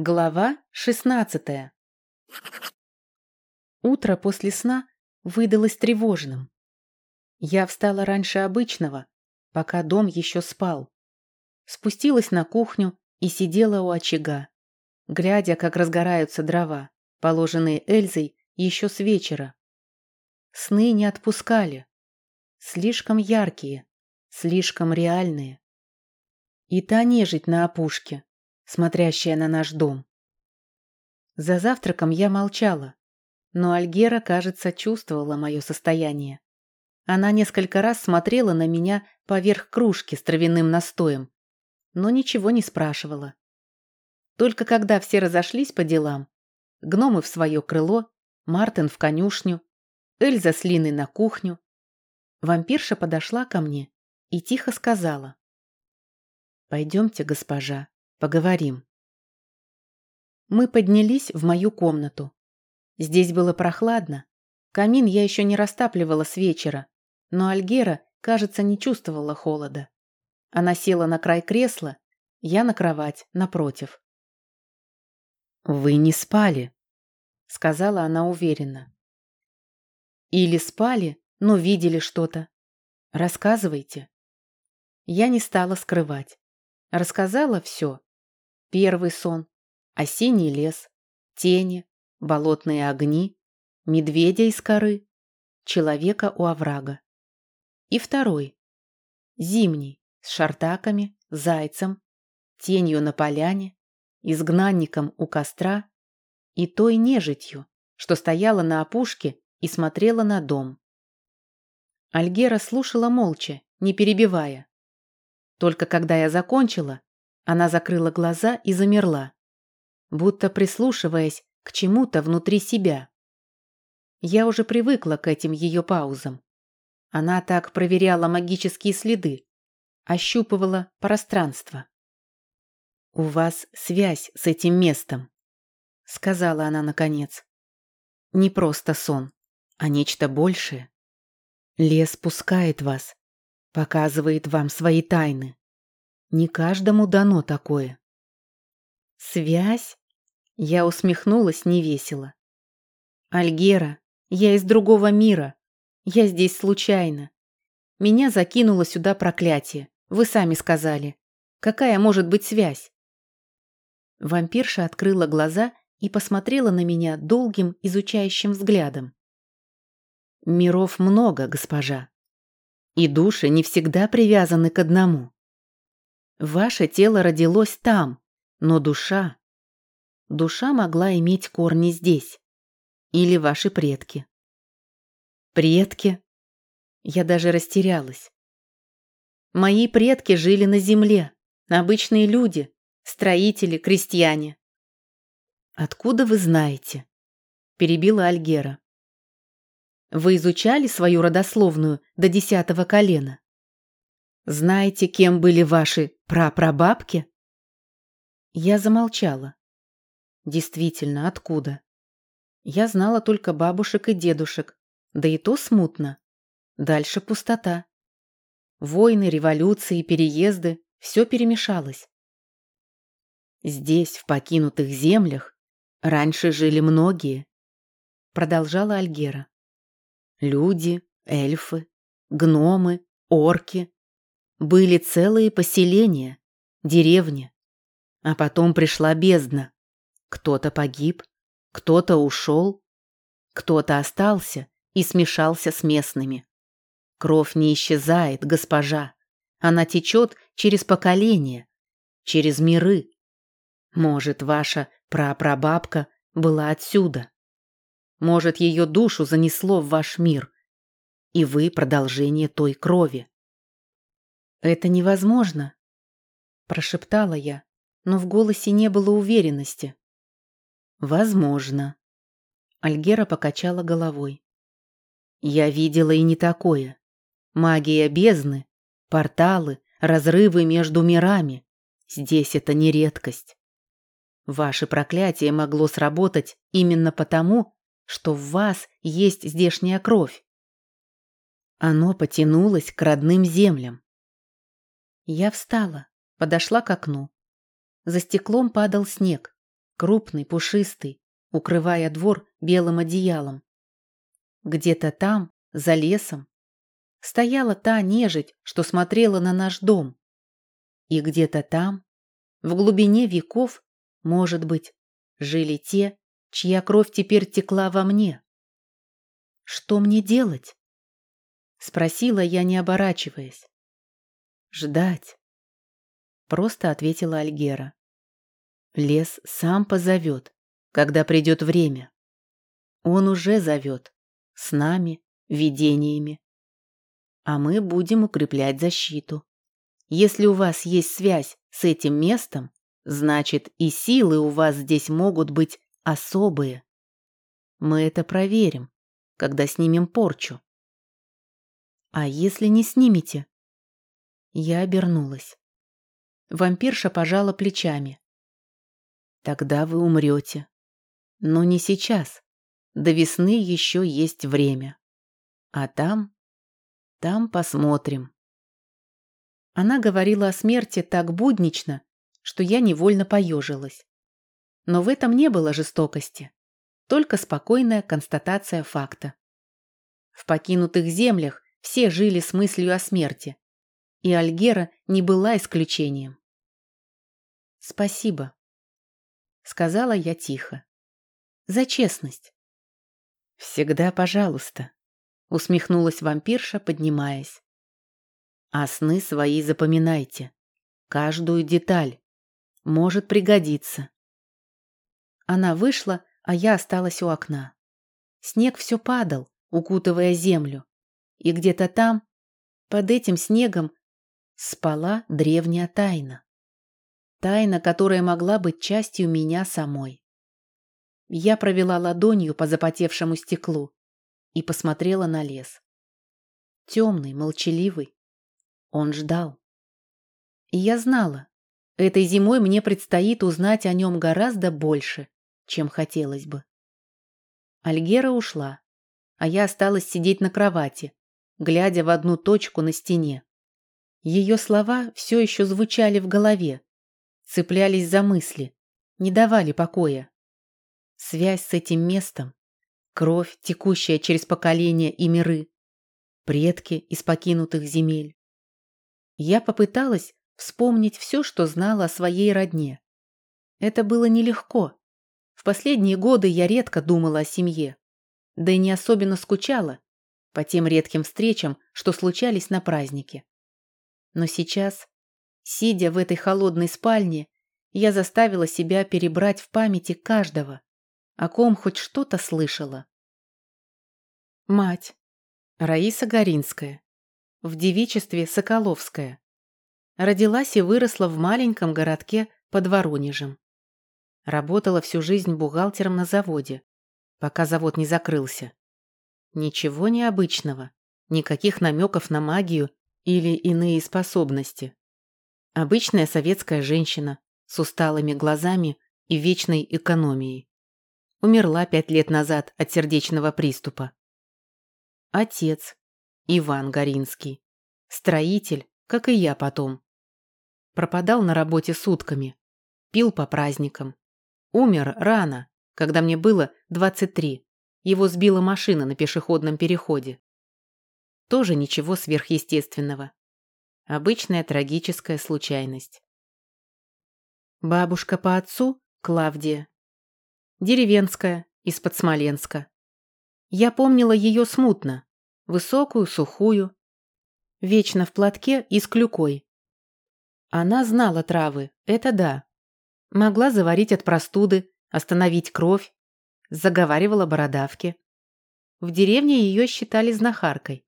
Глава шестнадцатая. Утро после сна выдалось тревожным. Я встала раньше обычного, пока дом еще спал. Спустилась на кухню и сидела у очага, глядя, как разгораются дрова, положенные Эльзой еще с вечера. Сны не отпускали. Слишком яркие, слишком реальные. И та нежить на опушке, смотрящая на наш дом. За завтраком я молчала, но Альгера, кажется, чувствовала мое состояние. Она несколько раз смотрела на меня поверх кружки с травяным настоем, но ничего не спрашивала. Только когда все разошлись по делам, гномы в свое крыло, Мартин в конюшню, Эльза с Линой на кухню, вампирша подошла ко мне и тихо сказала. «Пойдемте, госпожа, Поговорим. Мы поднялись в мою комнату. Здесь было прохладно. Камин я еще не растапливала с вечера, но Альгера, кажется, не чувствовала холода. Она села на край кресла, я на кровать, напротив. «Вы не спали», — сказала она уверенно. «Или спали, но видели что-то. Рассказывайте». Я не стала скрывать. Рассказала все, Первый сон. Осенний лес. Тени. Болотные огни. Медведя из коры. Человека у оврага. И второй. Зимний. С шартаками, зайцем, тенью на поляне, изгнанником у костра и той нежитью, что стояла на опушке и смотрела на дом. Альгера слушала молча, не перебивая. Только когда я закончила, она закрыла глаза и замерла, будто прислушиваясь к чему-то внутри себя. Я уже привыкла к этим ее паузам. Она так проверяла магические следы, ощупывала пространство. «У вас связь с этим местом», — сказала она наконец. «Не просто сон, а нечто большее. Лес пускает вас, показывает вам свои тайны. Не каждому дано такое. Связь? Я усмехнулась невесело. Альгера, я из другого мира. Я здесь случайно. Меня закинуло сюда проклятие. Вы сами сказали. Какая может быть связь? Вампирша открыла глаза и посмотрела на меня долгим изучающим взглядом. Миров много, госпожа. И души не всегда привязаны к одному. Ваше тело родилось там, но душа... Душа могла иметь корни здесь. Или ваши предки. Предки? Я даже растерялась. Мои предки жили на земле, обычные люди, строители, крестьяне. Откуда вы знаете? Перебила Альгера. Вы изучали свою родословную до десятого колена? Знаете, кем были ваши прапрабабки? Я замолчала. Действительно, откуда? Я знала только бабушек и дедушек, да и то смутно. Дальше пустота. Войны, революции, переезды – все перемешалось. Здесь, в покинутых землях, раньше жили многие, продолжала Альгера. Люди, эльфы, гномы, орки, были целые поселения, деревни. А потом пришла бездна. Кто-то погиб, кто-то ушел, кто-то остался и смешался с местными. Кровь не исчезает, госпожа. Она течет через поколения, через миры. Может, ваша прапрабабка была отсюда. Может, ее душу занесло в ваш мир, и вы продолжение той крови. «Это невозможно», – прошептала я, но в голосе не было уверенности. «Возможно». Альгера покачала головой. «Я видела и не такое. Магия бездны, порталы, разрывы между мирами. Здесь это не редкость. Ваше проклятие могло сработать именно потому, что в вас есть здешняя кровь. Оно потянулось к родным землям. Я встала, подошла к окну. За стеклом падал снег. крупный, пушистый, укрывая двор белым одеялом. Где-то там, за лесом, стояла та нежить, что смотрела на наш дом. И где-то там, в глубине веков, может быть, жили те, чья кровь теперь текла во мне. Что мне делать? Спросила я, не оборачиваясь. Ждать. Просто ответила Альгера. Лес сам позовет, когда придет время. Он уже зовет. С нами, видениями. А мы будем укреплять защиту. Если у вас есть связь с этим местом, значит и силы у вас здесь могут быть особые. Мы это проверим, когда снимем порчу. А если не снимете? Я обернулась. Вампирша пожала плечами. Тогда вы умрете. Но не сейчас. До весны еще есть время. А там... Там посмотрим. Она говорила о смерти так буднично, что я невольно поежилась. Но в этом не было жестокости, только спокойная констатация факта. В покинутых землях все жили с мыслью о смерти, и Альгера не была исключением. «Спасибо», — сказала я тихо. «За честность». «Всегда пожалуйста», — усмехнулась вампирша, поднимаясь. «А сны свои запоминайте. Каждую деталь. Может пригодиться». Она вышла, а я осталась у окна. Снег все падал, укутывая землю. И где-то там, под этим снегом, спала древняя тайна. Тайна, которая могла быть частью меня самой. Я провела ладонью по запотевшему стеклу и посмотрела на лес. Темный, молчаливый. Он ждал. И я знала, этой зимой мне предстоит узнать о нем гораздо больше, чем хотелось бы. Альгера ушла, а я осталась сидеть на кровати, глядя в одну точку на стене. Ее слова все еще звучали в голове, цеплялись за мысли, не давали покоя. Связь с этим местом, кровь, текущая через поколения и миры, предки из покинутых земель. Я попыталась вспомнить все, что знала о своей родне. Это было нелегко. В последние годы я редко думала о семье, да и не особенно скучала по тем редким встречам, что случались на празднике. Но сейчас, сидя в этой холодной спальне, я заставила себя перебрать в памяти каждого, о ком хоть что-то слышала. Мать. Раиса Горинская. В девичестве Соколовская. Родилась и выросла в маленьком городке под Воронежем. Работала всю жизнь бухгалтером на заводе, пока завод не закрылся. Ничего необычного, никаких намеков на магию или иные способности. Обычная советская женщина с усталыми глазами и вечной экономией. Умерла пять лет назад от сердечного приступа. Отец, Иван Горинский, строитель, как и я потом. Пропадал на работе сутками, пил по праздникам, Умер рано, когда мне было 23. Его сбила машина на пешеходном переходе. Тоже ничего сверхъестественного. Обычная трагическая случайность. Бабушка по отцу – Клавдия. Деревенская, из-под Смоленска. Я помнила ее смутно. Высокую, сухую. Вечно в платке и с клюкой. Она знала травы, это да. Могла заварить от простуды, остановить кровь. Заговаривала бородавки. В деревне ее считали знахаркой.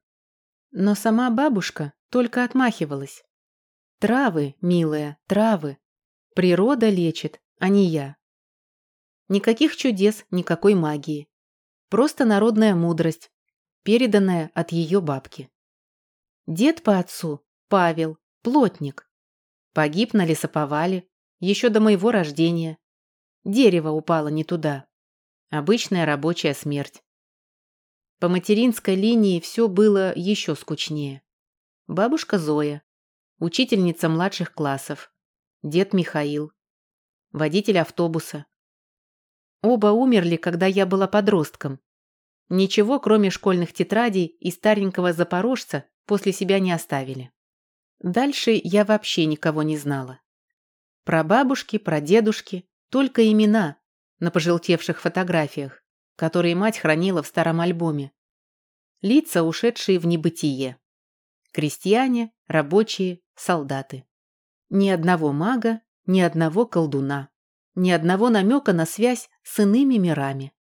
Но сама бабушка только отмахивалась. Травы, милая, травы. Природа лечит, а не я. Никаких чудес, никакой магии. Просто народная мудрость, переданная от ее бабки. Дед по отцу, Павел, плотник. Погиб на лесоповале, еще до моего рождения. Дерево упало не туда. Обычная рабочая смерть. По материнской линии все было еще скучнее. Бабушка Зоя, учительница младших классов, дед Михаил, водитель автобуса, Оба умерли, когда я была подростком. Ничего, кроме школьных тетрадей и старенького запорожца, после себя не оставили. Дальше я вообще никого не знала. Про бабушки, про дедушки, только имена на пожелтевших фотографиях, которые мать хранила в старом альбоме. Лица, ушедшие в небытие. Крестьяне, рабочие, солдаты. Ни одного мага, ни одного колдуна. Ни одного намека на связь с иными мирами.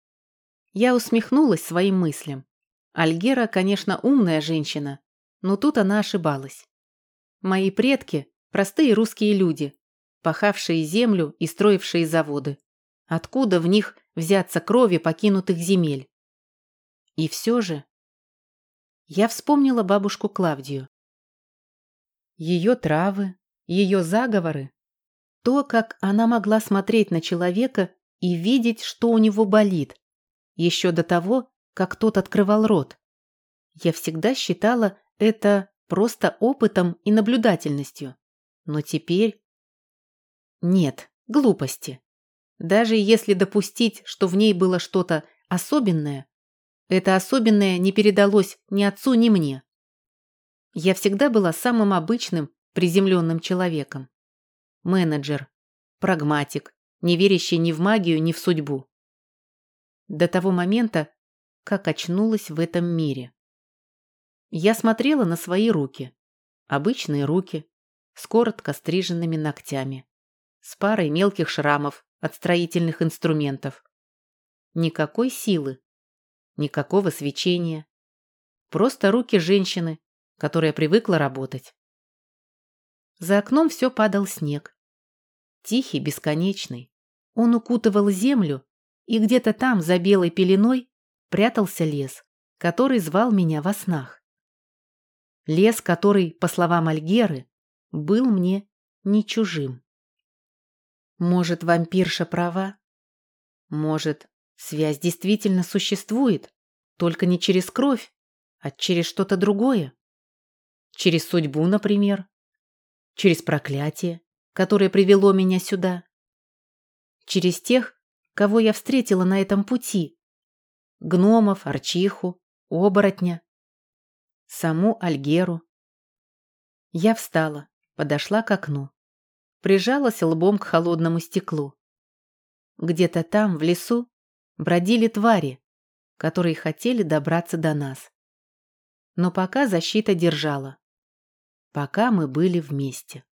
Я усмехнулась своим мыслям. Альгера, конечно, умная женщина, но тут она ошибалась. Мои предки – простые русские люди, пахавшие землю и строившие заводы. Откуда в них взяться крови покинутых земель? И все же... Я вспомнила бабушку Клавдию. Ее травы, ее заговоры, то, как она могла смотреть на человека и видеть, что у него болит, еще до того, как тот открывал рот. Я всегда считала это просто опытом и наблюдательностью. Но теперь... Нет, глупости. Даже если допустить, что в ней было что-то особенное, это особенное не передалось ни отцу, ни мне. Я всегда была самым обычным, приземленным человеком. Менеджер, прагматик, не верящий ни в магию, ни в судьбу до того момента, как очнулась в этом мире. Я смотрела на свои руки. Обычные руки, с коротко стриженными ногтями, с парой мелких шрамов от строительных инструментов. Никакой силы, никакого свечения. Просто руки женщины, которая привыкла работать. За окном все падал снег. Тихий, бесконечный. Он укутывал землю и где-то там, за белой пеленой, прятался лес, который звал меня во снах. Лес, который, по словам Альгеры, был мне не чужим. Может, вампирша права? Может, связь действительно существует, только не через кровь, а через что-то другое? Через судьбу, например? Через проклятие, которое привело меня сюда? Через тех, кого я встретила на этом пути. Гномов, арчиху, оборотня, саму Альгеру. Я встала, подошла к окну, прижалась лбом к холодному стеклу. Где-то там, в лесу, бродили твари, которые хотели добраться до нас. Но пока защита держала. Пока мы были вместе.